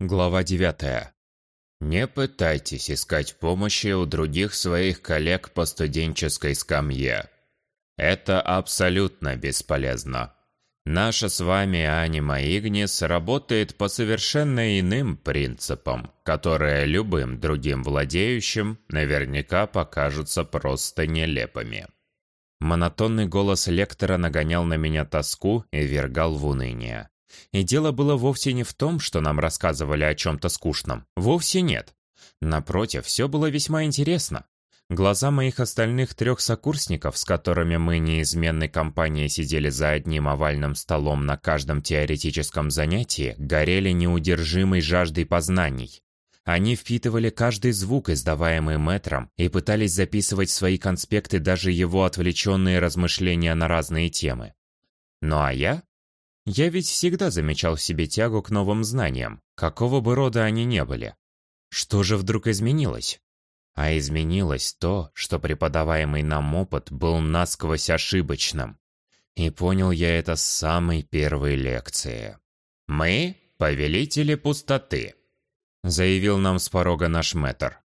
Глава 9. Не пытайтесь искать помощи у других своих коллег по студенческой скамье. Это абсолютно бесполезно. Наша с вами анима Игнис работает по совершенно иным принципам, которые любым другим владеющим наверняка покажутся просто нелепыми. Монотонный голос лектора нагонял на меня тоску и вергал в уныние. И дело было вовсе не в том, что нам рассказывали о чем-то скучном. Вовсе нет. Напротив, все было весьма интересно. Глаза моих остальных трех сокурсников, с которыми мы неизменной компанией сидели за одним овальным столом на каждом теоретическом занятии, горели неудержимой жаждой познаний. Они впитывали каждый звук, издаваемый мэтром, и пытались записывать в свои конспекты даже его отвлеченные размышления на разные темы. Ну а я? Я ведь всегда замечал в себе тягу к новым знаниям, какого бы рода они ни были. Что же вдруг изменилось? А изменилось то, что преподаваемый нам опыт был насквозь ошибочным. И понял я это с самой первой лекции. «Мы — повелители пустоты», — заявил нам с порога наш мэтр.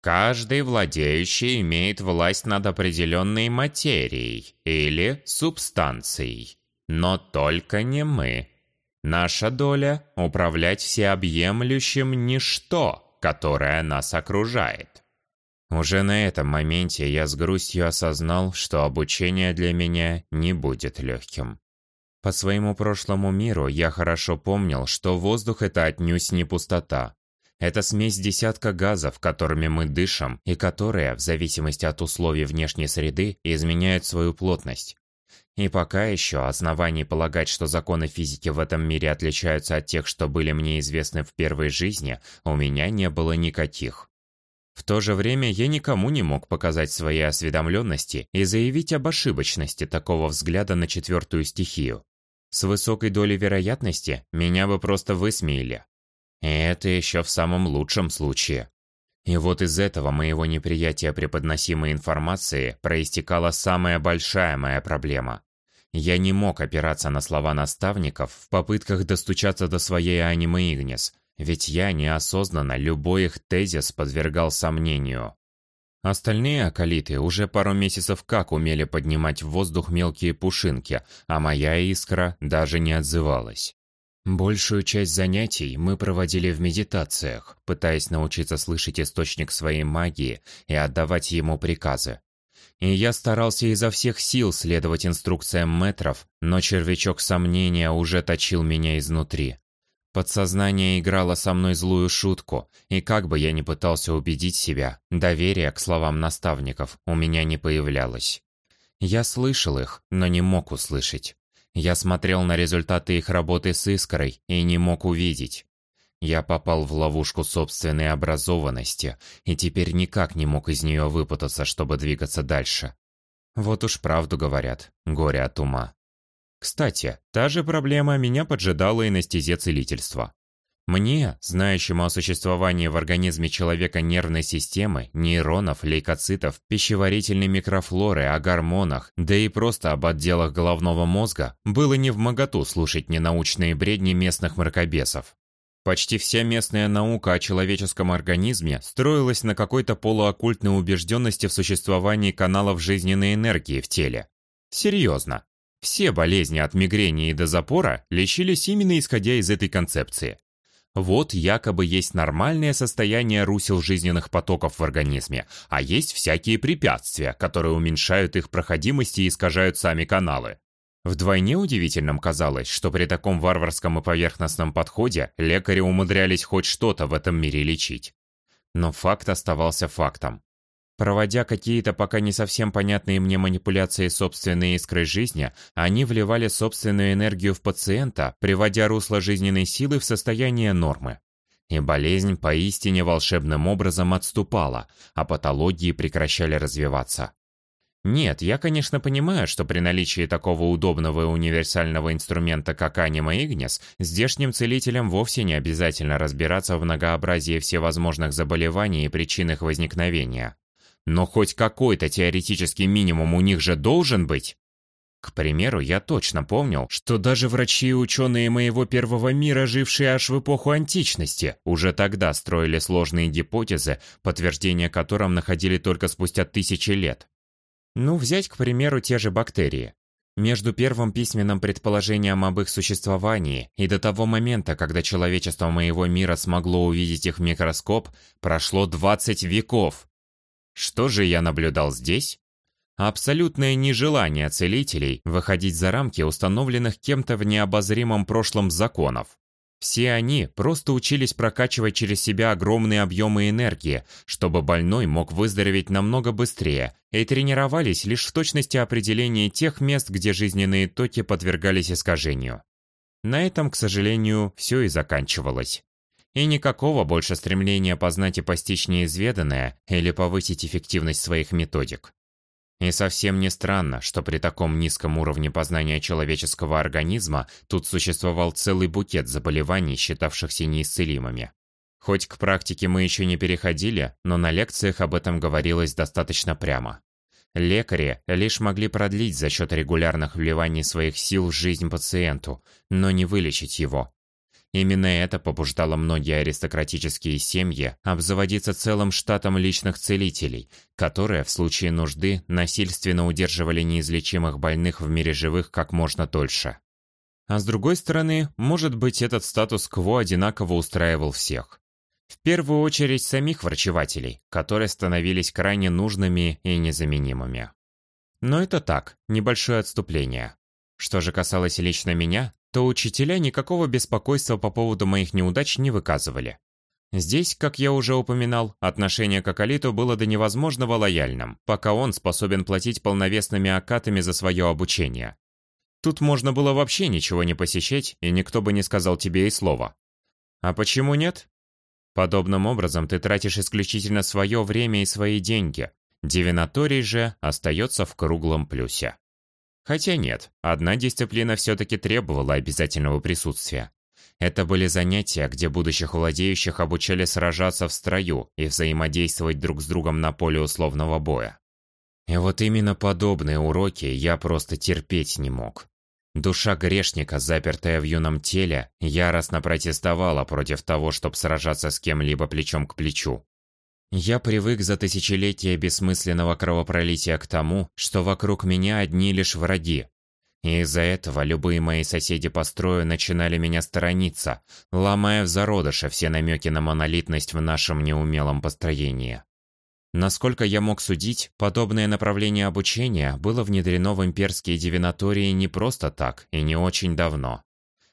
«Каждый владеющий имеет власть над определенной материей или субстанцией, но только не мы. Наша доля — управлять всеобъемлющим ничто, которое нас окружает. Уже на этом моменте я с грустью осознал, что обучение для меня не будет легким. По своему прошлому миру я хорошо помнил, что воздух — это отнюдь не пустота. Это смесь десятка газов, которыми мы дышим, и которые, в зависимости от условий внешней среды, изменяют свою плотность. И пока еще оснований полагать, что законы физики в этом мире отличаются от тех, что были мне известны в первой жизни, у меня не было никаких. В то же время я никому не мог показать своей осведомленности и заявить об ошибочности такого взгляда на четвертую стихию. С высокой долей вероятности меня бы просто высмеяли. И это еще в самом лучшем случае. И вот из этого моего неприятия преподносимой информации проистекала самая большая моя проблема. Я не мог опираться на слова наставников в попытках достучаться до своей анимы Игнис, ведь я неосознанно любой их тезис подвергал сомнению. Остальные околиты уже пару месяцев как умели поднимать в воздух мелкие пушинки, а моя искра даже не отзывалась. Большую часть занятий мы проводили в медитациях, пытаясь научиться слышать источник своей магии и отдавать ему приказы. И я старался изо всех сил следовать инструкциям метров, но червячок сомнения уже точил меня изнутри. Подсознание играло со мной злую шутку, и как бы я ни пытался убедить себя, доверия к словам наставников у меня не появлялось. Я слышал их, но не мог услышать. Я смотрел на результаты их работы с искрой и не мог увидеть. Я попал в ловушку собственной образованности и теперь никак не мог из нее выпутаться, чтобы двигаться дальше. Вот уж правду говорят, горе от ума. Кстати, та же проблема меня поджидала и на стезе целительства. Мне, знающему о существовании в организме человека нервной системы, нейронов, лейкоцитов, пищеварительной микрофлоры, о гормонах, да и просто об отделах головного мозга, было не в моготу слушать ненаучные бредни местных мракобесов. Почти вся местная наука о человеческом организме строилась на какой-то полуоккультной убежденности в существовании каналов жизненной энергии в теле. Серьезно. Все болезни от мигрени и до запора лечились именно исходя из этой концепции. Вот якобы есть нормальное состояние русел жизненных потоков в организме, а есть всякие препятствия, которые уменьшают их проходимость и искажают сами каналы. Вдвойне удивительным казалось, что при таком варварском и поверхностном подходе лекари умудрялись хоть что-то в этом мире лечить. Но факт оставался фактом. Проводя какие-то пока не совсем понятные мне манипуляции собственной искрой жизни, они вливали собственную энергию в пациента, приводя русло жизненной силы в состояние нормы. И болезнь поистине волшебным образом отступала, а патологии прекращали развиваться. Нет, я, конечно, понимаю, что при наличии такого удобного и универсального инструмента, как анима Игнис, здешним целителям вовсе не обязательно разбираться в многообразии всевозможных заболеваний и причин их возникновения. Но хоть какой-то теоретический минимум у них же должен быть. К примеру, я точно помнил, что даже врачи и ученые моего первого мира, жившие аж в эпоху античности, уже тогда строили сложные гипотезы, подтверждения которым находили только спустя тысячи лет. Ну, взять, к примеру, те же бактерии. Между первым письменным предположением об их существовании и до того момента, когда человечество моего мира смогло увидеть их в микроскоп, прошло 20 веков. Что же я наблюдал здесь? Абсолютное нежелание целителей выходить за рамки установленных кем-то в необозримом прошлом законов. Все они просто учились прокачивать через себя огромные объемы энергии, чтобы больной мог выздороветь намного быстрее, и тренировались лишь в точности определения тех мест, где жизненные токи подвергались искажению. На этом, к сожалению, все и заканчивалось. И никакого больше стремления познать и постичь неизведанное или повысить эффективность своих методик. И совсем не странно, что при таком низком уровне познания человеческого организма тут существовал целый букет заболеваний, считавшихся неисцелимыми. Хоть к практике мы еще не переходили, но на лекциях об этом говорилось достаточно прямо. Лекари лишь могли продлить за счет регулярных вливаний своих сил жизнь пациенту, но не вылечить его. Именно это побуждало многие аристократические семьи обзаводиться целым штатом личных целителей, которые в случае нужды насильственно удерживали неизлечимых больных в мире живых как можно дольше. А с другой стороны, может быть, этот статус-кво одинаково устраивал всех. В первую очередь самих врачевателей, которые становились крайне нужными и незаменимыми. Но это так, небольшое отступление. Что же касалось лично меня, то учителя никакого беспокойства по поводу моих неудач не выказывали. Здесь, как я уже упоминал, отношение к Акалиту было до невозможного лояльным, пока он способен платить полновесными акатами за свое обучение. Тут можно было вообще ничего не посещать, и никто бы не сказал тебе и слова. А почему нет? Подобным образом ты тратишь исключительно свое время и свои деньги. Дивинаторий же остается в круглом плюсе. Хотя нет, одна дисциплина все-таки требовала обязательного присутствия. Это были занятия, где будущих владеющих обучали сражаться в строю и взаимодействовать друг с другом на поле условного боя. И вот именно подобные уроки я просто терпеть не мог. Душа грешника, запертая в юном теле, яростно протестовала против того, чтобы сражаться с кем-либо плечом к плечу. Я привык за тысячелетия бессмысленного кровопролития к тому, что вокруг меня одни лишь враги. И из-за этого любые мои соседи по строю начинали меня сторониться, ломая в зародыше все намеки на монолитность в нашем неумелом построении. Насколько я мог судить, подобное направление обучения было внедрено в имперские дивинатории не просто так и не очень давно.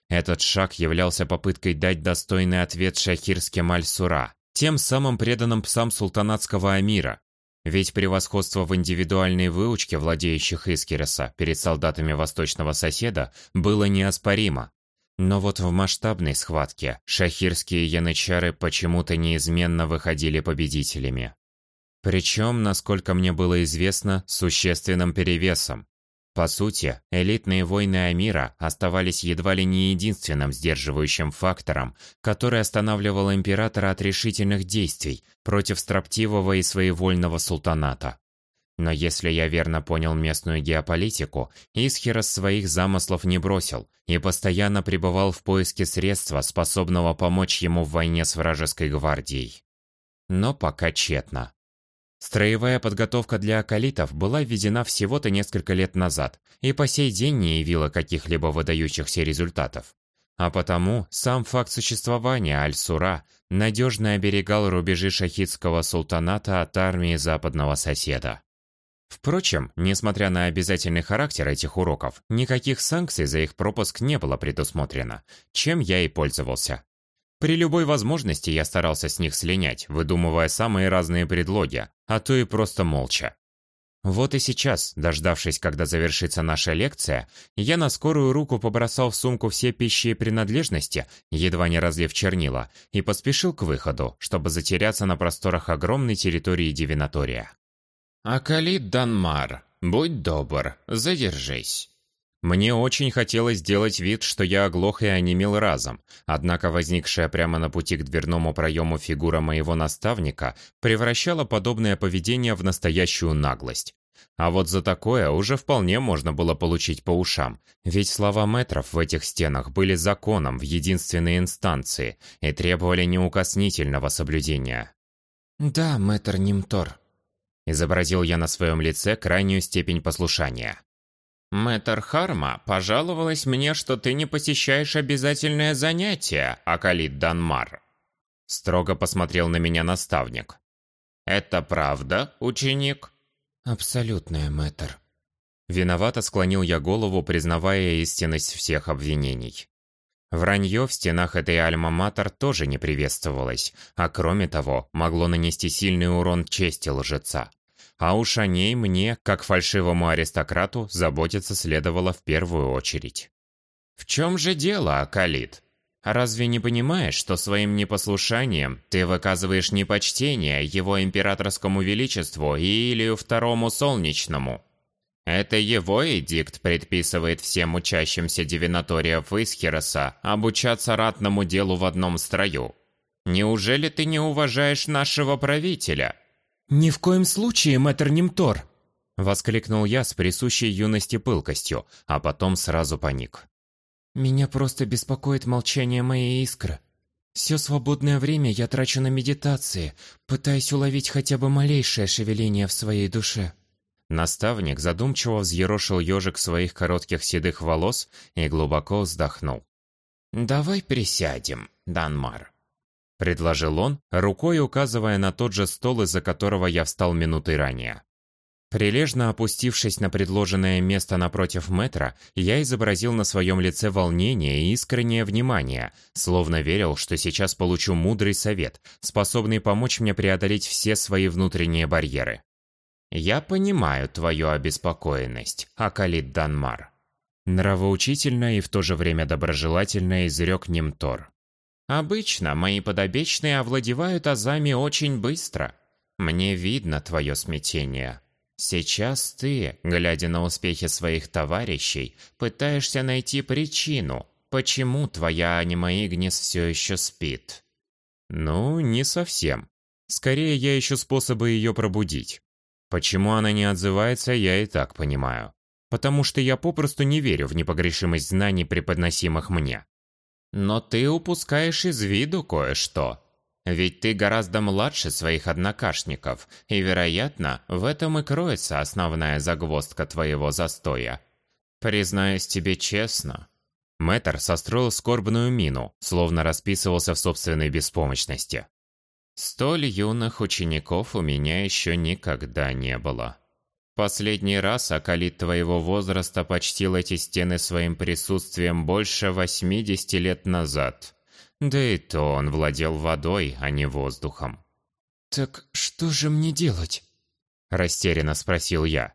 Этот шаг являлся попыткой дать достойный ответ шахирским Аль-Сура, тем самым преданным псам султанатского амира. Ведь превосходство в индивидуальной выучке владеющих Искереса перед солдатами восточного соседа было неоспоримо. Но вот в масштабной схватке шахирские янычары почему-то неизменно выходили победителями. Причем, насколько мне было известно, существенным перевесом. По сути, элитные войны Амира оставались едва ли не единственным сдерживающим фактором, который останавливал императора от решительных действий против строптивого и своевольного султаната. Но если я верно понял местную геополитику, Исхирос своих замыслов не бросил и постоянно пребывал в поиске средства, способного помочь ему в войне с вражеской гвардией. Но пока тщетно. Строевая подготовка для акалитов была введена всего-то несколько лет назад и по сей день не явила каких-либо выдающихся результатов. А потому сам факт существования Аль-Сура надежно оберегал рубежи шахидского султаната от армии западного соседа. Впрочем, несмотря на обязательный характер этих уроков, никаких санкций за их пропуск не было предусмотрено, чем я и пользовался. При любой возможности я старался с них слинять, выдумывая самые разные предлоги, а то и просто молча. Вот и сейчас, дождавшись, когда завершится наша лекция, я на скорую руку побросал в сумку все пищи и принадлежности, едва не разлив чернила, и поспешил к выходу, чтобы затеряться на просторах огромной территории Дивинатория. «Акалит Данмар, будь добр, задержись». Мне очень хотелось сделать вид, что я оглох и онемел разом, однако возникшая прямо на пути к дверному проему фигура моего наставника превращала подобное поведение в настоящую наглость. А вот за такое уже вполне можно было получить по ушам, ведь слова метров в этих стенах были законом в единственной инстанции и требовали неукоснительного соблюдения. «Да, мэтр Нимтор», – изобразил я на своем лице крайнюю степень послушания. «Мэтр Харма пожаловалась мне, что ты не посещаешь обязательное занятие, Акалит Данмар». Строго посмотрел на меня наставник. «Это правда, ученик?» «Абсолютная, мэтр». Виновато склонил я голову, признавая истинность всех обвинений. Вранье в стенах этой альма-матер тоже не приветствовалось, а кроме того, могло нанести сильный урон чести лжеца. А уж о ней мне, как фальшивому аристократу, заботиться следовало в первую очередь. «В чем же дело, Акалит? Разве не понимаешь, что своим непослушанием ты выказываешь непочтение его императорскому величеству и Илию Второму Солнечному?» Это его эдикт предписывает всем учащимся дивинаториев Исхироса обучаться ратному делу в одном строю. Неужели ты не уважаешь нашего правителя?» «Ни в коем случае, мэтр Нимтор!» Воскликнул я с присущей юности пылкостью, а потом сразу паник. «Меня просто беспокоит молчание моей искры. Все свободное время я трачу на медитации, пытаясь уловить хотя бы малейшее шевеление в своей душе». Наставник задумчиво взъерошил ежик своих коротких седых волос и глубоко вздохнул. «Давай присядем, Данмар», — предложил он, рукой указывая на тот же стол, из-за которого я встал минуты ранее. Прилежно опустившись на предложенное место напротив метра, я изобразил на своем лице волнение и искреннее внимание, словно верил, что сейчас получу мудрый совет, способный помочь мне преодолеть все свои внутренние барьеры. «Я понимаю твою обеспокоенность, Акалит Данмар». Нравоучительно и в то же время доброжелательно изрек Нимтор. «Обычно мои подопечные овладевают азами очень быстро. Мне видно твое смятение. Сейчас ты, глядя на успехи своих товарищей, пытаешься найти причину, почему твоя анима Игнис все еще спит». «Ну, не совсем. Скорее, я ищу способы ее пробудить. Почему она не отзывается, я и так понимаю. Потому что я попросту не верю в непогрешимость знаний, преподносимых мне. Но ты упускаешь из виду кое-что. Ведь ты гораздо младше своих однокашников, и, вероятно, в этом и кроется основная загвоздка твоего застоя. Признаюсь тебе честно. Мэтр состроил скорбную мину, словно расписывался в собственной беспомощности. Столь юных учеников у меня еще никогда не было. Последний раз Акалит твоего возраста почтил эти стены своим присутствием больше 80 лет назад. Да и то он владел водой, а не воздухом. «Так что же мне делать?» Растерянно спросил я.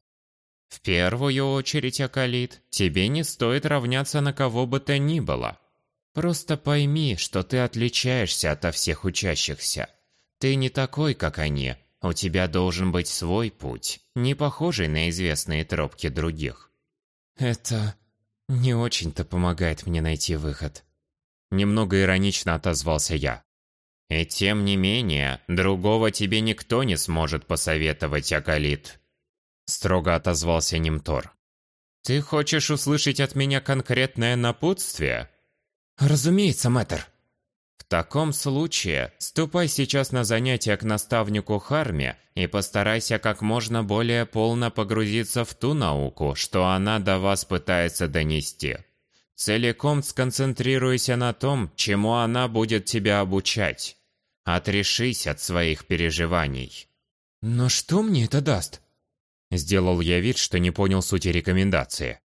«В первую очередь, Акалит, тебе не стоит равняться на кого бы то ни было. Просто пойми, что ты отличаешься ото всех учащихся. Ты не такой, как они. У тебя должен быть свой путь, не похожий на известные тропки других. Это не очень-то помогает мне найти выход. Немного иронично отозвался я. И тем не менее, другого тебе никто не сможет посоветовать, Акалит. Строго отозвался Нимтор. Ты хочешь услышать от меня конкретное напутствие? Разумеется, мэтр. В таком случае, ступай сейчас на занятия к наставнику Харме и постарайся как можно более полно погрузиться в ту науку, что она до вас пытается донести. Целиком сконцентрируйся на том, чему она будет тебя обучать. Отрешись от своих переживаний. Но что мне это даст? Сделал я вид, что не понял сути рекомендации.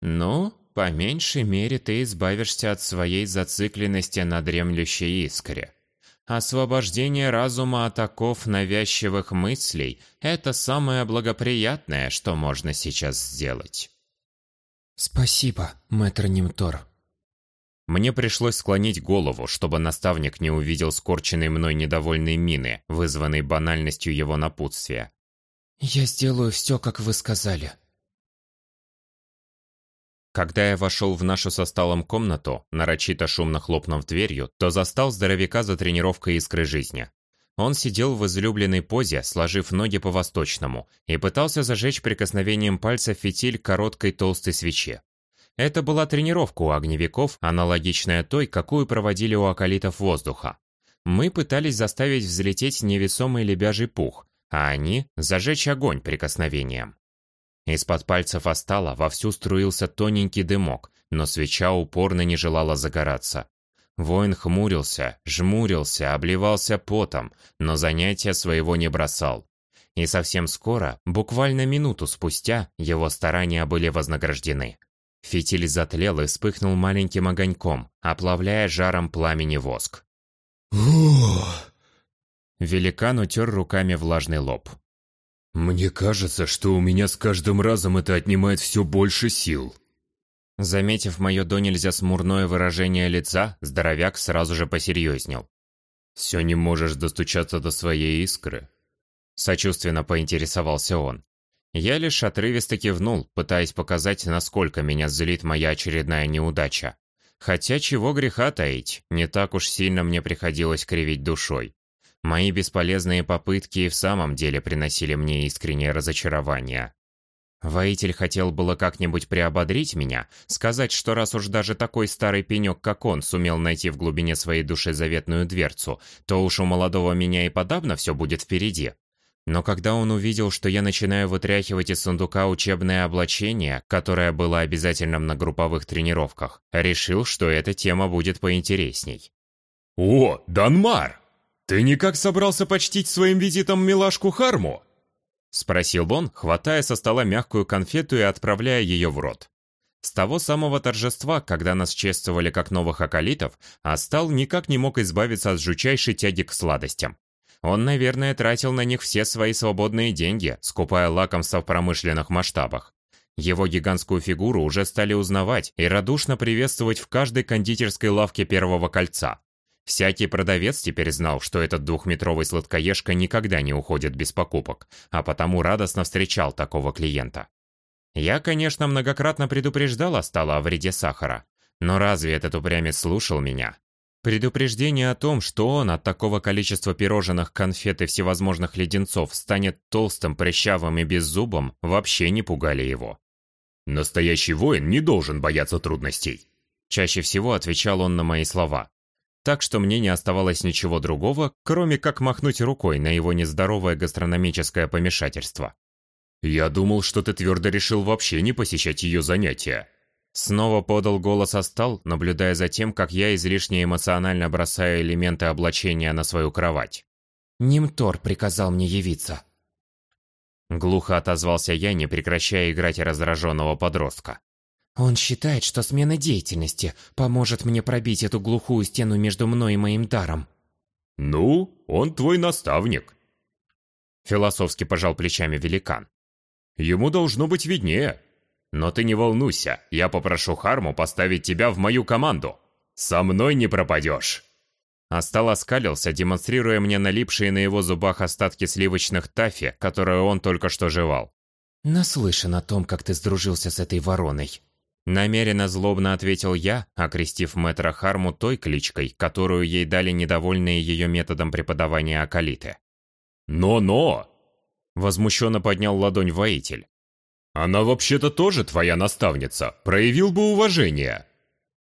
Ну, по меньшей мере ты избавишься от своей зацикленности на дремлющей искре. Освобождение разума от оков навязчивых мыслей – это самое благоприятное, что можно сейчас сделать. Спасибо, мэтр Нимтор. Мне пришлось склонить голову, чтобы наставник не увидел скорченной мной недовольной мины, вызванной банальностью его напутствия. «Я сделаю все, как вы сказали», когда я вошел в нашу со столом комнату, нарочито шумно хлопнув дверью, то застал здоровяка за тренировкой искры жизни. Он сидел в излюбленной позе, сложив ноги по-восточному, и пытался зажечь прикосновением пальца фитиль короткой толстой свечи. Это была тренировка у огневиков, аналогичная той, какую проводили у околитов воздуха. Мы пытались заставить взлететь невесомый лебяжий пух, а они – зажечь огонь прикосновением. Из-под пальцев Астала вовсю струился тоненький дымок, но свеча упорно не желала загораться. Воин хмурился, жмурился, обливался потом, но занятия своего не бросал. И совсем скоро, буквально минуту спустя, его старания были вознаграждены. Фитиль затлел и вспыхнул маленьким огоньком, оплавляя жаром пламени воск. Великан утер руками влажный лоб. «Мне кажется, что у меня с каждым разом это отнимает все больше сил». Заметив мое до нельзя смурное выражение лица, здоровяк сразу же посерьезнел. «Все не можешь достучаться до своей искры?» Сочувственно поинтересовался он. Я лишь отрывисто кивнул, пытаясь показать, насколько меня злит моя очередная неудача. Хотя чего греха таить, не так уж сильно мне приходилось кривить душой. Мои бесполезные попытки в самом деле приносили мне искреннее разочарование. Воитель хотел было как-нибудь приободрить меня, сказать, что раз уж даже такой старый пенек, как он, сумел найти в глубине своей души заветную дверцу, то уж у молодого меня и подавно все будет впереди. Но когда он увидел, что я начинаю вытряхивать из сундука учебное облачение, которое было обязательным на групповых тренировках, решил, что эта тема будет поинтересней. «О, Данмар! Ты никак собрался почтить своим визитом милашку Харму?» Спросил он, хватая со стола мягкую конфету и отправляя ее в рот. С того самого торжества, когда нас чествовали как новых околитов, Астал никак не мог избавиться от жучайшей тяги к сладостям. Он, наверное, тратил на них все свои свободные деньги, скупая лакомства в промышленных масштабах. Его гигантскую фигуру уже стали узнавать и радушно приветствовать в каждой кондитерской лавке Первого кольца. Всякий продавец теперь знал, что этот двухметровый сладкоежка никогда не уходит без покупок, а потому радостно встречал такого клиента. Я, конечно, многократно предупреждал Астала о вреде сахара, но разве этот упрямец слушал меня? Предупреждение о том, что он от такого количества пирожных, конфет и всевозможных леденцов станет толстым, прыщавым и беззубым, вообще не пугали его. «Настоящий воин не должен бояться трудностей», Чаще всего отвечал он на мои слова так что мне не оставалось ничего другого, кроме как махнуть рукой на его нездоровое гастрономическое помешательство. «Я думал, что ты твердо решил вообще не посещать ее занятия». Снова подал голос Астал, наблюдая за тем, как я излишне эмоционально бросаю элементы облачения на свою кровать. «Нимтор приказал мне явиться». Глухо отозвался я, не прекращая играть раздраженного подростка. Он считает, что смена деятельности поможет мне пробить эту глухую стену между мной и моим даром. Ну, он твой наставник. Философски пожал плечами великан. Ему должно быть виднее. Но ты не волнуйся, я попрошу Харму поставить тебя в мою команду. Со мной не пропадешь. Астал оскалился, демонстрируя мне налипшие на его зубах остатки сливочных тафи, которые он только что жевал. Наслышан о том, как ты сдружился с этой вороной. Намеренно злобно ответил я, окрестив мэтра Харму той кличкой, которую ей дали недовольные ее методом преподавания Акалиты. «Но-но!» Возмущенно поднял ладонь воитель. «Она вообще-то тоже твоя наставница. Проявил бы уважение!»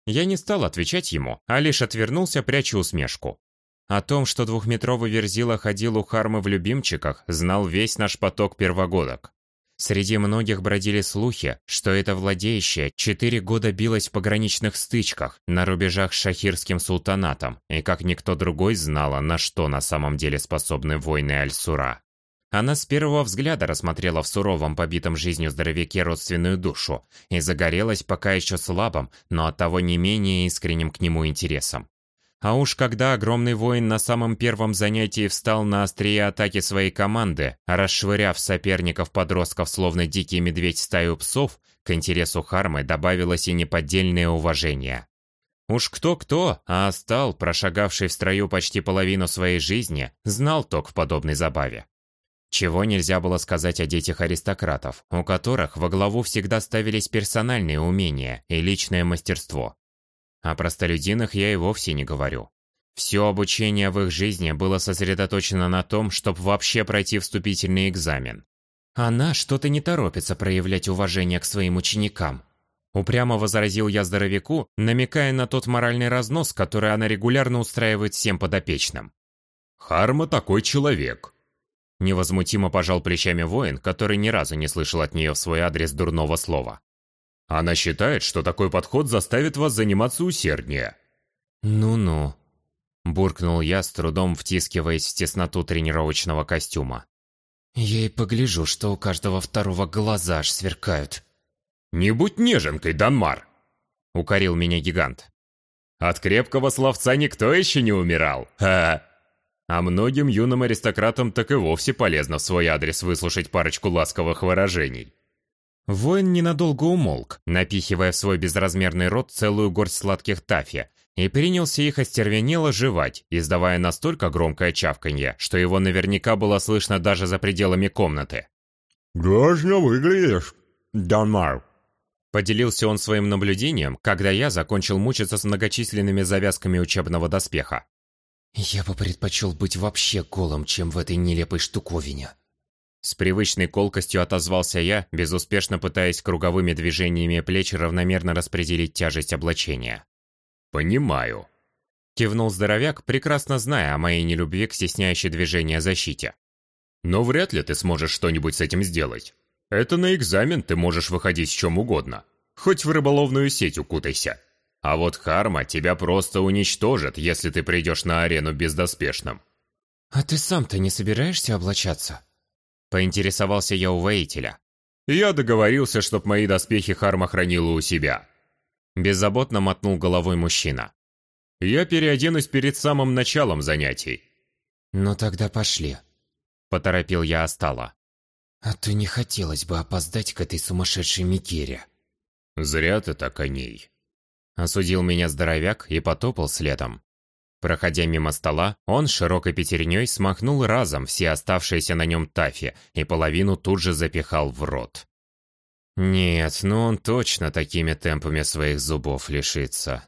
Я не стал отвечать ему, а лишь отвернулся, пряча усмешку. О том, что двухметровый Верзила ходил у Хармы в любимчиках, знал весь наш поток первогодок. Среди многих бродили слухи, что эта владеющая четыре года билась в пограничных стычках на рубежах с шахирским султанатом, и как никто другой знала, на что на самом деле способны воины Аль-Сура. Она с первого взгляда рассмотрела в суровом, побитом жизнью здоровяке родственную душу и загорелась пока еще слабым, но оттого не менее искренним к нему интересом. А уж когда огромный воин на самом первом занятии встал на острие атаки своей команды, расшвыряв соперников-подростков словно дикий медведь стаю псов, к интересу Хармы добавилось и неподдельное уважение. Уж кто-кто, а Астал, прошагавший в строю почти половину своей жизни, знал ток в подобной забаве. Чего нельзя было сказать о детях аристократов, у которых во главу всегда ставились персональные умения и личное мастерство. О простолюдинах я и вовсе не говорю. Все обучение в их жизни было сосредоточено на том, чтобы вообще пройти вступительный экзамен. Она что-то не торопится проявлять уважение к своим ученикам. Упрямо возразил я здоровяку, намекая на тот моральный разнос, который она регулярно устраивает всем подопечным. «Харма такой человек», Невозмутимо пожал плечами воин, который ни разу не слышал от нее в свой адрес дурного слова. «Она считает, что такой подход заставит вас заниматься усерднее». «Ну-ну», – буркнул я, с трудом втискиваясь в тесноту тренировочного костюма. «Я и погляжу, что у каждого второго глаза аж сверкают». «Не будь неженкой, Данмар!» – укорил меня гигант. «От крепкого словца никто еще не умирал. Ха!» А многим юным аристократам так и вовсе полезно в свой адрес выслушать парочку ласковых выражений. Воин ненадолго умолк, напихивая в свой безразмерный рот целую горсть сладких тафи, и принялся их остервенело жевать, издавая настолько громкое чавканье, что его наверняка было слышно даже за пределами комнаты. «Грозно выглядишь, Данмар», Поделился он своим наблюдением, когда я закончил мучиться с многочисленными завязками учебного доспеха. «Я бы предпочел быть вообще голым, чем в этой нелепой штуковине». С привычной колкостью отозвался я, безуспешно пытаясь круговыми движениями плеч равномерно распределить тяжесть облачения. «Понимаю», — кивнул здоровяк, прекрасно зная о моей нелюбви к стесняющей движения защите. «Но вряд ли ты сможешь что-нибудь с этим сделать. Это на экзамен ты можешь выходить с чем угодно. Хоть в рыболовную сеть укутайся. А вот Харма тебя просто уничтожит, если ты придешь на арену бездоспешным. «А ты сам-то не собираешься облачаться?» Поинтересовался я у воителя. «Я договорился, чтоб мои доспехи Харма хранила у себя». Беззаботно мотнул головой мужчина. «Я переоденусь перед самым началом занятий». «Ну тогда пошли», — поторопил я Остала. «А то не хотелось бы опоздать к этой сумасшедшей Микере». «Зря ты так о ней», — осудил меня здоровяк и потопал следом. Проходя мимо стола, он широкой пятерней смахнул разом все оставшиеся на нем тафи и половину тут же запихал в рот. Нет, ну он точно такими темпами своих зубов лишится.